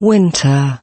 winter.